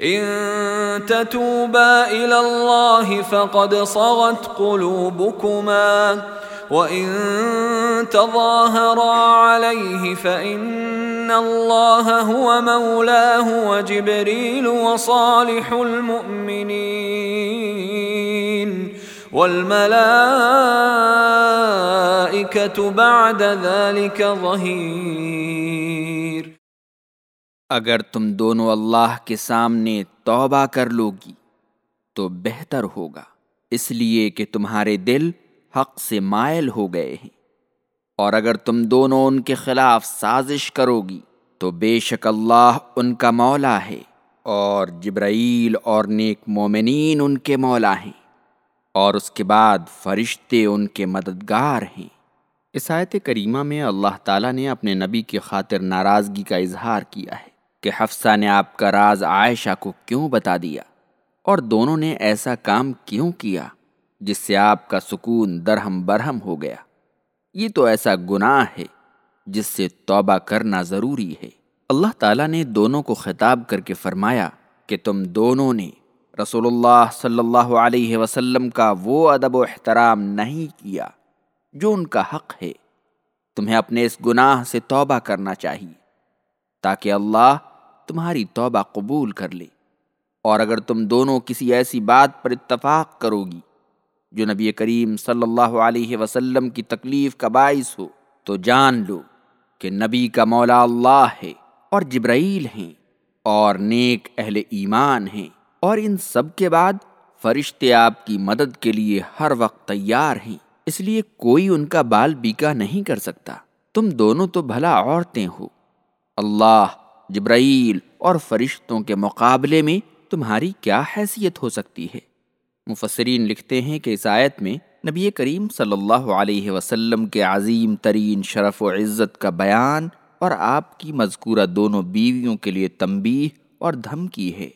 ان تتوبا الى الله فقد صغت قلوبكما وان تظاهرا عليه فان الله هو مولاه وجبريل وصالح المؤمنين. والملائكه بعد ذلك ظهير. اگر تم دونوں اللہ کے سامنے توبہ کر لو گی تو بہتر ہوگا۔ اس لیے کہ تمہارے دل حق سے مائل ہو گئے ہیں۔ اور اگر تم دونوں ان کے خلاف سازش کرو گی تو بے شک اللہ ان کا مولا ہے۔ اور جبرائیل اور نیک مومنین ان کے مولا ہیں۔ اور اس کے بعد فرشتے ان کے مددگار ہیں۔ اس آیت کریمہ میں اللہ تعالیٰ نے اپنے نبی کی خاطر ناراضگی کا اظہار کیا ہے۔ کہ حفصہ نے آپ کا راز عائشہ کو کیوں بتا دیا اور دونوں نے ایسا کام کیوں کیا جس سے آپ کا سکون درہم برہم ہو گیا؟ یہ تو ایسا گناہ ہے جس سے توبہ کرنا ضروری ہے۔ اللہ تعالیٰ نے دونوں کو خطاب کر کے فرمایا کہ تم دونوں نے رسول اللہ صلی اللہ علیہ وسلم کا وہ ادب و احترام نہیں کیا جو ان کا حق ہے۔ تمہیں اپنے اس گناہ سے توبہ کرنا چاہیے تاکہ اللہ تمہاری توبہ قبول کر لے۔ اور اگر تم دونوں کسی ایسی بات پر اتفاق کرو گی جو نبی کریم صلی اللہ علیہ وسلم کی تکلیف کا باعث ہو، تو جان لو کہ نبی کا مولا اللہ ہے اور جبرائیل ہیں اور نیک اہل ایمان ہیں۔ اور ان سب کے بعد فرشتے آپ کی مدد کے لیے ہر وقت تیار ہیں۔ اس لیے کوئی ان کا بال بیکا نہیں کر سکتا۔ تم دونوں تو بھلا عورتیں ہو۔ اللہ جبرائیل اور فرشتوں کے مقابلے میں تمہاری کیا حیثیت ہو سکتی ہے؟ مفسرین لکھتے ہیں کہ اس آیت میں نبی کریم صلی اللہ علیہ وسلم کے عظیم ترین شرف و عزت کا بیان اور آپ کی مذکورہ دونوں بیویوں کے لیے تنبیہ اور دھمکی ہے۔